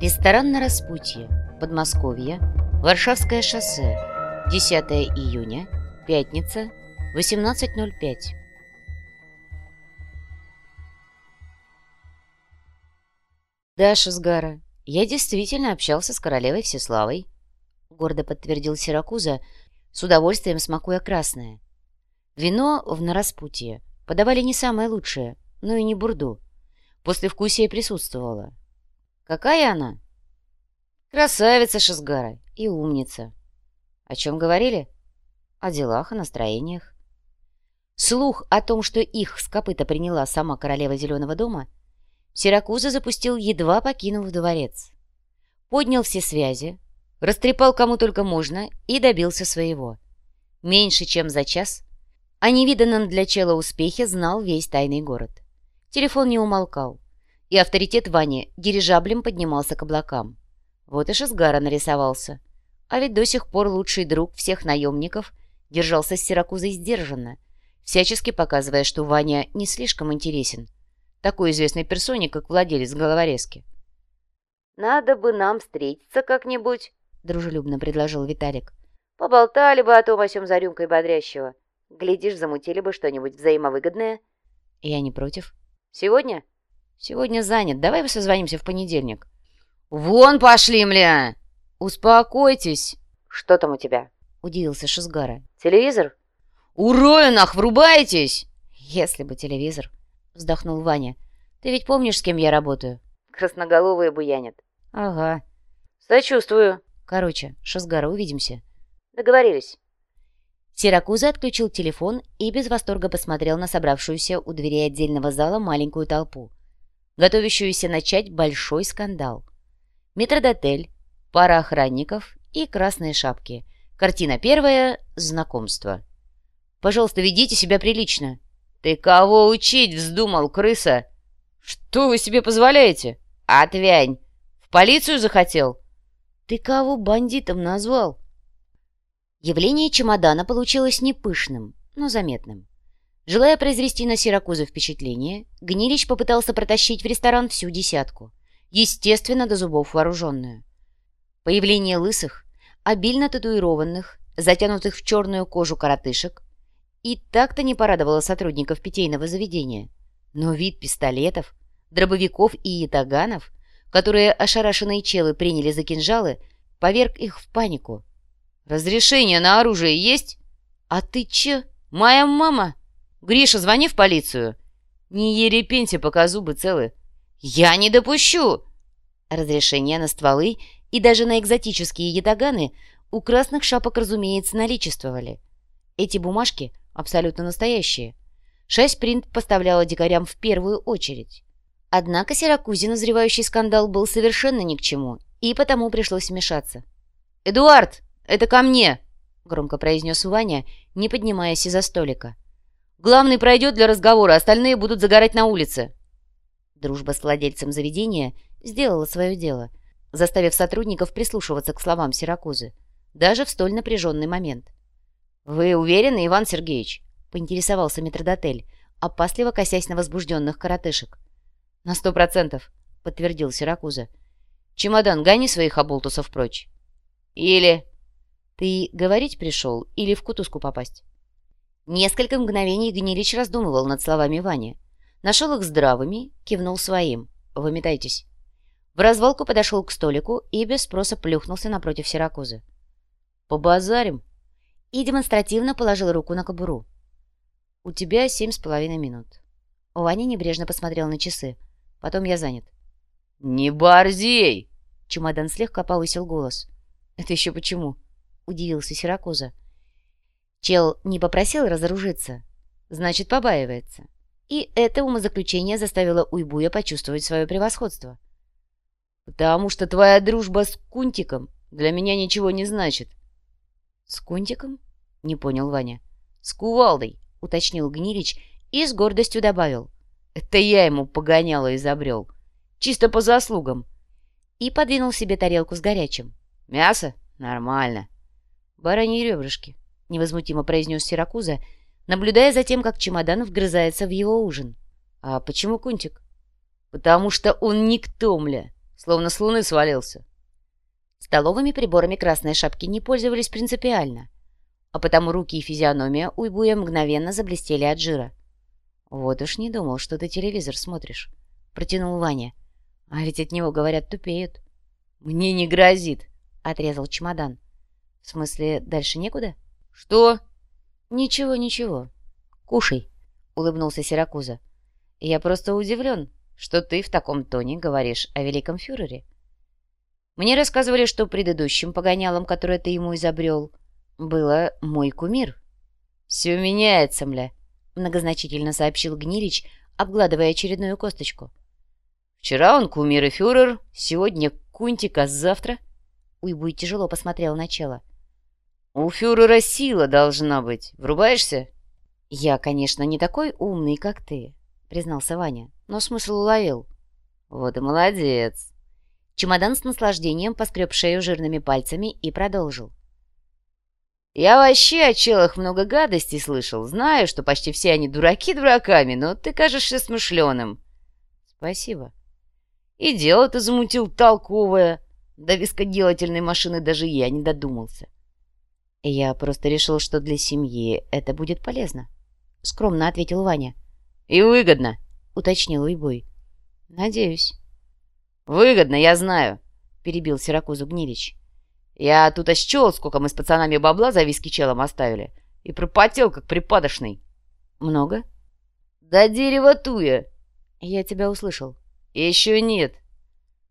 Ресторан на распутье, Подмосковье, Варшавское шоссе, 10 июня, пятница, 18.05. Да, Шизгара, я действительно общался с королевой Всеславой, гордо подтвердил Сиракуза, с удовольствием смакуя красное. Вино в нараспутье подавали не самое лучшее, но и не бурду. После вкусия присутствовала. Какая она? Красавица Шизгара и умница. О чем говорили? О делах, о настроениях. Слух о том, что их с копыта приняла сама королева Зеленого дома, Сиракуза запустил, едва покинув дворец. Поднял все связи, растрепал кому только можно и добился своего. Меньше чем за час о невиданном для чела успехе знал весь тайный город. Телефон не умолкал, и авторитет Вани дирижаблем поднимался к облакам. Вот и Шизгара нарисовался. А ведь до сих пор лучший друг всех наемников держался с Сиракузой сдержанно, всячески показывая, что Ваня не слишком интересен такой известной персоне, как владелец головорезки. «Надо бы нам встретиться как-нибудь», — дружелюбно предложил Виталик. «Поболтали бы о том о сём за рюмкой бодрящего. Глядишь, замутили бы что-нибудь взаимовыгодное». «Я не против». «Сегодня?» «Сегодня занят. Давай мы созвонимся в понедельник». «Вон пошли, мля!» «Успокойтесь!» «Что там у тебя?» — удивился Шизгара. «Телевизор?» «Урою нах, врубаетесь!» «Если бы телевизор!» — вздохнул Ваня. «Ты ведь помнишь, с кем я работаю?» «Красноголовые буянят». «Ага». «Сочувствую». «Короче, Шизгара, увидимся». «Договорились». Сиракуза отключил телефон и без восторга посмотрел на собравшуюся у дверей отдельного зала маленькую толпу, готовящуюся начать большой скандал. Метродотель, пара охранников и красные шапки. Картина первая — знакомство. «Пожалуйста, ведите себя прилично». «Ты кого учить вздумал, крыса?» «Что вы себе позволяете?» «Отвянь! В полицию захотел?» «Ты кого бандитом назвал?» Явление чемодана получилось не пышным, но заметным. Желая произвести на Сиракуза впечатление, Гнилич попытался протащить в ресторан всю десятку, естественно, до зубов вооруженную. Появление лысых, обильно татуированных, затянутых в черную кожу коротышек, и так-то не порадовало сотрудников питейного заведения. Но вид пистолетов, дробовиков и ятаганов, которые ошарашенные челы приняли за кинжалы, поверг их в панику. «Разрешение на оружие есть?» «А ты че? Моя мама?» «Гриша, звони в полицию!» «Не ерепеньте, пока зубы целы!» «Я не допущу!» Разрешение на стволы и даже на экзотические ятаганы у красных шапок, разумеется, наличествовали. Эти бумажки абсолютно настоящие. Шесть принт поставляла дикарям в первую очередь. Однако Сиракузе назревающий скандал был совершенно ни к чему, и потому пришлось вмешаться. «Эдуард, это ко мне!» — громко произнес Ваня, не поднимаясь из-за столика. «Главный пройдет для разговора, остальные будут загорать на улице». Дружба с владельцем заведения сделала свое дело, заставив сотрудников прислушиваться к словам Сиракузы, даже в столь напряженный момент. «Вы уверены, Иван Сергеевич?» — поинтересовался метрдотель, опасливо косясь на возбужденных коротышек. «На сто процентов», — подтвердил Сиракуза. «Чемодан гони своих оболтусов прочь». «Или...» «Ты говорить пришел или в кутузку попасть?» Несколько мгновений Гнилич раздумывал над словами Вани. Нашел их здравыми, кивнул своим. «Выметайтесь». В развалку подошел к столику и без спроса плюхнулся напротив Сиракузы. «Побазарим?» И демонстративно положил руку на кобуру. «У тебя семь с половиной минут». Ваня небрежно посмотрел на часы. Потом я занят. «Не борзей!» Чемодан слегка повысил голос. «Это еще почему?» Удивился Сиракуза. Чел не попросил разоружиться. Значит, побаивается. И это умозаключение заставило Уйбуя почувствовать свое превосходство. «Потому что твоя дружба с Кунтиком для меня ничего не значит». «С Кунтиком?» — не понял Ваня. «С Кувалдой», — уточнил Гнилич и с гордостью добавил. Это я ему погоняло изобрел. Чисто по заслугам. И подвинул себе тарелку с горячим. Мясо? Нормально. Бараньи ребрышки, невозмутимо произнес Сиракуза, наблюдая за тем, как чемодан вгрызается в его ужин. А почему Кунтик? Потому что он никто, мля. словно с луны свалился. Столовыми приборами красной шапки не пользовались принципиально, а потому руки и физиономия Уйбуя мгновенно заблестели от жира. «Вот уж не думал, что ты телевизор смотришь», — протянул Ваня. «А ведь от него, говорят, тупеют». «Мне не грозит», — отрезал чемодан. «В смысле, дальше некуда?» «Что?» «Ничего, ничего. Кушай», — улыбнулся Сиракуза. «Я просто удивлен, что ты в таком тоне говоришь о великом фюрере. Мне рассказывали, что предыдущим погонялом, которое ты ему изобрел, было мой кумир». «Все меняется, мля», — многозначительно сообщил Гнилич, обгладывая очередную косточку. «Вчера он кумир и фюрер, сегодня Кунтик, а завтра...» Уйбуй тяжело посмотрел на чело. «У фюрера сила должна быть. Врубаешься?» «Я, конечно, не такой умный, как ты», — признался Ваня, но смысл уловил. «Вот и молодец». Чемодан с наслаждением поскреб шею жирными пальцами и продолжил. «Я вообще о челах много гадостей слышал. Знаю, что почти все они дураки дураками, но ты кажешься смышленым». «Спасибо». «И дело ты замутил толковое. До вискоделательной машины даже я не додумался». «Я просто решил, что для семьи это будет полезно», — скромно ответил Ваня. «И выгодно», — уточнил Уйбой. «Надеюсь». «Выгодно, я знаю», — перебил Сиракузу Гнилич. «Я тут ощел, сколько мы с пацанами бабла за виски челом оставили, и пропотел, как припадочный». «Много?» «Да дерево туя». «Я тебя услышал». «Еще нет».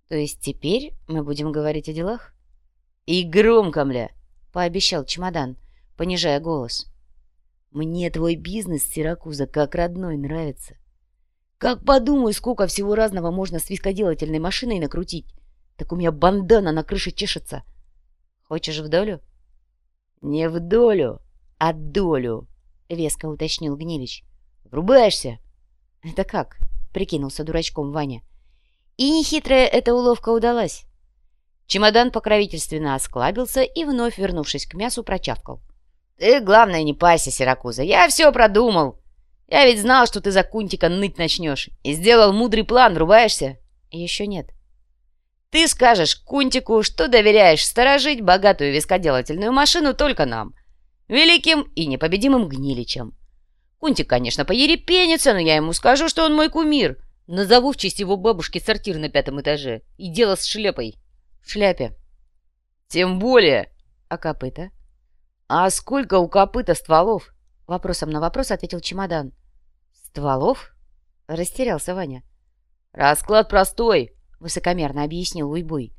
«То есть теперь мы будем говорить о делах?» «И громко, мля» пообещал чемодан, понижая голос. «Мне твой бизнес, Сиракуза, как родной нравится. Как подумаю, сколько всего разного можно с вискоделательной машиной накрутить, так у меня бандана на крыше чешется. Хочешь в долю?» «Не в долю, а долю», — веско уточнил Гнилич. «Врубаешься?» «Это как?» — прикинулся дурачком Ваня. И нехитрая эта уловка удалась. Чемодан покровительственно осклабился и, вновь вернувшись к мясу, прочавкал. «Ты, главное, не пайся, Сиракуза. Я все продумал. Я ведь знал, что ты за Кунтика ныть начнешь. И сделал мудрый план. Врубаешься?» «Еще нет». «Ты скажешь Кунтику, что доверяешь сторожить богатую вискоделательную машину только нам, великим и непобедимым гниличем. Кунтик, конечно, поерепенится, но я ему скажу, что он мой кумир. Назову в честь его бабушки сортир на пятом этаже. И дело с шлепой» в шляпе. Тем более. А копыта? А сколько у копыта стволов? Вопросом на вопрос ответил чемодан. Стволов? Растерялся Ваня. Расклад простой, высокомерно объяснил Уйбуй.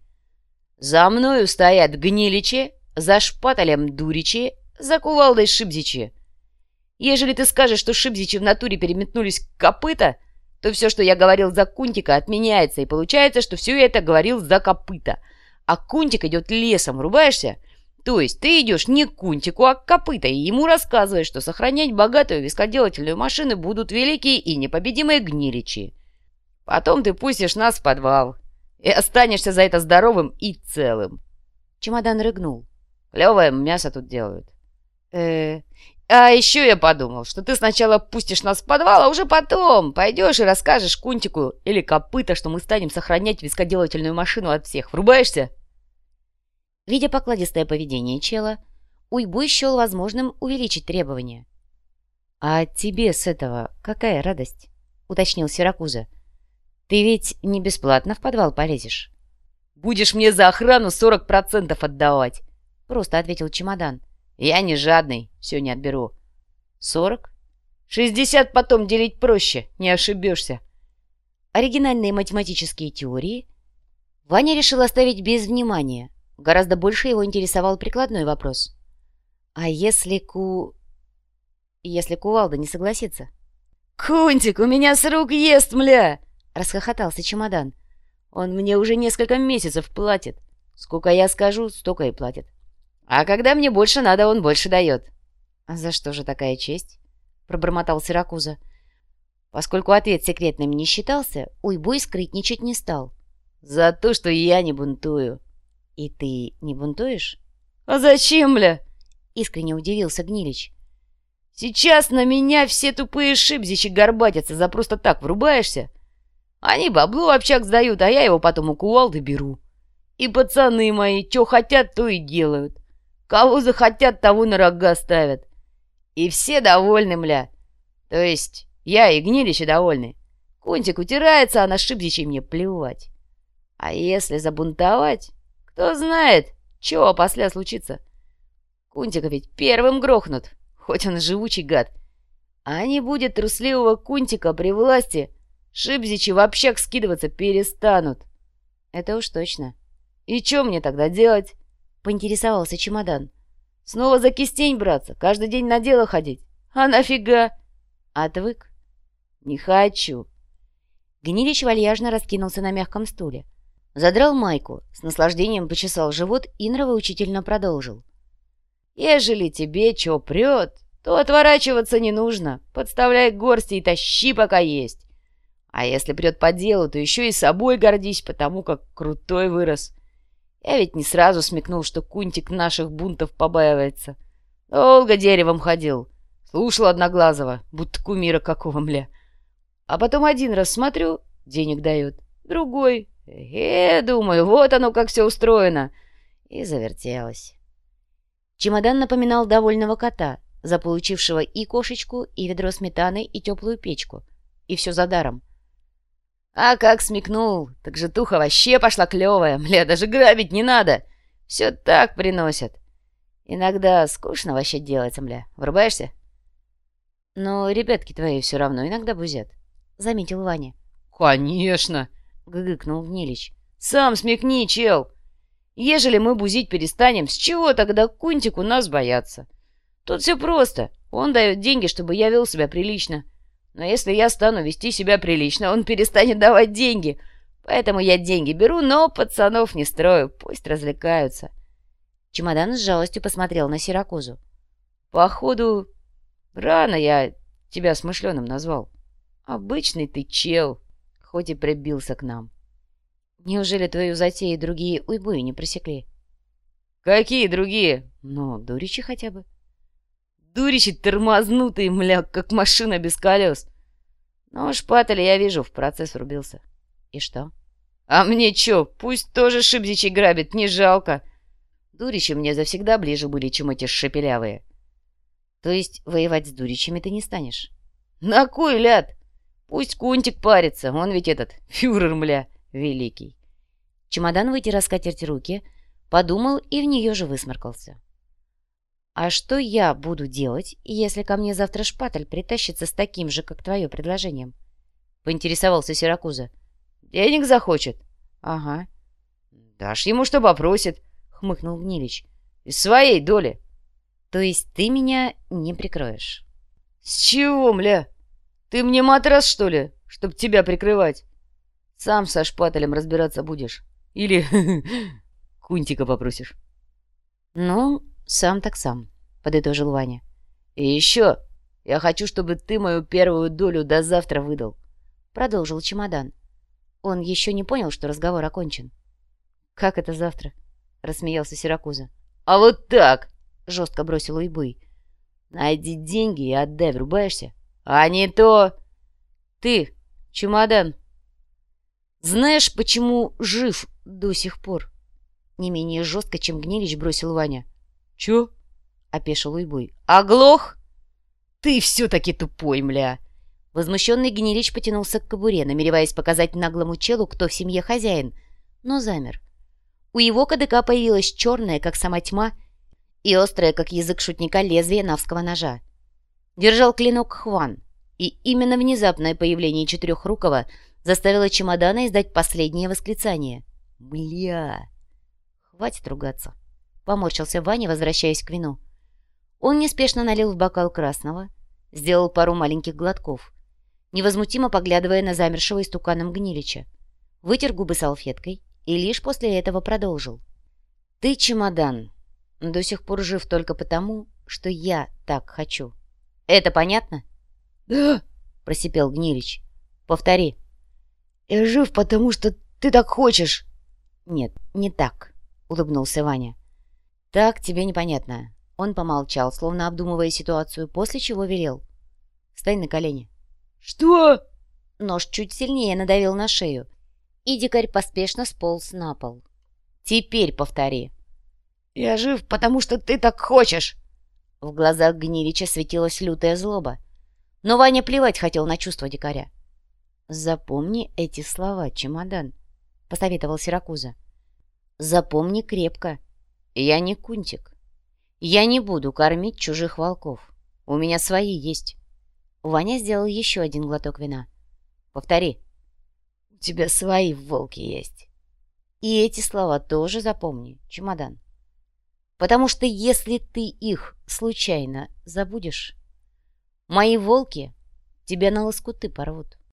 За мною стоят гниличи, за шпателем дуричи, за кувалдой шибзичи. Ежели ты скажешь, что шибзичи в натуре переметнулись к копыта, то все, что я говорил за кунтика, отменяется, и получается, что все это говорил за копыта — а Кунтик идет лесом, врубаешься? То есть ты идешь не к Кунтику, а к Копыта, и ему рассказываешь, что сохранять богатую вискоделательную машину будут великие и непобедимые гниличи. Потом ты пустишь нас в подвал и останешься за это здоровым и целым. Чемодан рыгнул. Клевое мясо тут делают. э А еще я подумал, что ты сначала пустишь нас в подвал, а уже потом пойдешь и расскажешь Кунтику или Копыта, что мы станем сохранять вискоделательную машину от всех. Врубаешься? Видя покладистое поведение чела, Уйбуй счел возможным увеличить требования. «А тебе с этого какая радость?» — уточнил Сиракуза. «Ты ведь не бесплатно в подвал полезешь?» «Будешь мне за охрану сорок процентов отдавать!» — просто ответил чемодан. «Я не жадный, все не отберу». «Сорок?» «Шестьдесят потом делить проще, не ошибешься». Оригинальные математические теории Ваня решил оставить без внимания — Гораздо больше его интересовал прикладной вопрос. «А если ку... если кувалда не согласится?» «Кунтик, у меня с рук ест, мля!» — расхохотался чемодан. «Он мне уже несколько месяцев платит. Сколько я скажу, столько и платит. А когда мне больше надо, он больше дает». «А за что же такая честь?» — пробормотал Сиракуза. Поскольку ответ секретным не считался, Уйбой скрытничать не стал. «За то, что я не бунтую». «И ты не бунтуешь?» «А зачем, бля?» — искренне удивился Гнилич. «Сейчас на меня все тупые шибзичи горбатятся за просто так врубаешься. Они бабло в общак сдают, а я его потом у кувалды беру. И пацаны мои, что хотят, то и делают. Кого захотят, того на рога ставят. И все довольны, мля. То есть я и гнилище довольны. Кунтик утирается, а на шибзичей мне плевать. А если забунтовать, кто знает, чего после случится. Кунтика ведь первым грохнут, хоть он живучий гад. А не будет трусливого Кунтика при власти, шибзичи в общак скидываться перестанут. Это уж точно. И что мне тогда делать? Поинтересовался чемодан. Снова за кистень браться, каждый день на дело ходить. А нафига? Отвык? Не хочу. Гнилич вальяжно раскинулся на мягком стуле. Задрал майку, с наслаждением почесал живот и нравоучительно продолжил. «Ежели тебе чё прёт, то отворачиваться не нужно. Подставляй горсти и тащи, пока есть. А если прёт по делу, то ещё и собой гордись, потому как крутой вырос. Я ведь не сразу смекнул, что Кунтик наших бунтов побаивается. Долго деревом ходил. Слушал Одноглазого, будто кумира какого мля. А потом один раз смотрю, денег дает. Другой. Э, думаю, вот оно как все устроено. И завертелось. Чемодан напоминал довольного кота, заполучившего и кошечку, и ведро сметаны, и теплую печку. И все за даром. А как смекнул, так же туха вообще пошла клевая. Мля, даже грабить не надо. Все так приносят. Иногда скучно вообще делать, мля. Врубаешься? Но ребятки твои все равно иногда бузят, — заметил Ваня. «Конечно!» — гыгыкнул Гнилич. «Сам смекни, чел! Ежели мы бузить перестанем, с чего тогда Кунтику нас бояться? Тут все просто. Он дает деньги, чтобы я вел себя прилично. Но если я стану вести себя прилично, он перестанет давать деньги. Поэтому я деньги беру, но пацанов не строю. Пусть развлекаются. Чемодан с жалостью посмотрел на Сиракузу. Походу, рано я тебя смышленым назвал. Обычный ты чел, и прибился к нам. Неужели твою затею другие уйбуи не просекли? Какие другие? Ну, дуричи хотя бы. Дуричи тормознутые, мля, как машина без колес. Ну, шпатель, я вижу, в процесс врубился. И что? А мне чё, пусть тоже шибзичи грабит, не жалко. Дуричи мне завсегда ближе были, чем эти шепелявые. То есть воевать с дуричами ты не станешь? На кой ляд? Пусть Кунтик парится, он ведь этот, фюрер, мля, великий. Чемодан вытер скатерть руки, подумал и в нее же высморкался. «А что я буду делать, если ко мне завтра шпатель притащится с таким же, как твое предложением?» — поинтересовался Сиракуза. «Денег захочет?» «Ага». «Дашь ему, что попросит», — хмыкнул Гнилич. «Из своей доли». «То есть ты меня не прикроешь?» «С чего, мля? Ты мне матрас, что ли, чтоб тебя прикрывать? Сам со шпателем разбираться будешь. Или кунтика попросишь». «Ну, «Сам так сам», — подытожил Ваня. «И еще я хочу, чтобы ты мою первую долю до завтра выдал», — продолжил чемодан. Он еще не понял, что разговор окончен. «Как это завтра?» — рассмеялся Сиракуза. «А вот так!» — жестко бросил Уйбуй. «Найди деньги и отдай, врубаешься? А не то...» «Ты, чемодан, знаешь, почему жив до сих пор?» Не менее жестко, чем Гнилич бросил Ваня. «Чё?» — опешил Уйбуй. «Оглох? Ты все-таки тупой, мля!» Возмущенный Гнилич потянулся к кобуре, намереваясь показать наглому челу, кто в семье хозяин, но замер. У его кадыка появилась черная, как сама тьма, и острая, как язык шутника, лезвие навского ножа. Держал клинок Хван, и именно внезапное появление Четырехрукого заставило чемодана издать последнее восклицание. «Бля!» «Хватит ругаться!» Поморщился Ваня, возвращаясь к вину. Он неспешно налил в бокал красного, сделал пару маленьких глотков, невозмутимо поглядывая на замершего истуканом Гнилича, вытер губы салфеткой и лишь после этого продолжил. «Ты чемодан. До сих пор жив только потому, что я так хочу. Это понятно?» «Да», — просипел Гнилич. «Повтори». «Я жив, потому что ты так хочешь». «Нет, не так», — улыбнулся Ваня. «Так тебе непонятно». Он помолчал, словно обдумывая ситуацию, после чего велел. «Стань на колени». «Что?» Нож чуть сильнее надавил на шею, и дикарь поспешно сполз на пол. «Теперь повтори». «Я жив, потому что ты так хочешь!» В глазах Гнилича светилась лютая злоба. Но Ваня плевать хотел на чувства дикаря. «Запомни эти слова, чемодан», — посоветовал Сиракуза. «Запомни крепко. Я не кунтик. Я не буду кормить чужих волков. У меня свои есть». Ваня сделал еще один глоток вина. «Повтори». «У тебя свои волки есть». И эти слова тоже запомни, чемодан. Потому что если ты их случайно забудешь, мои волки тебя на лоскуты порвут.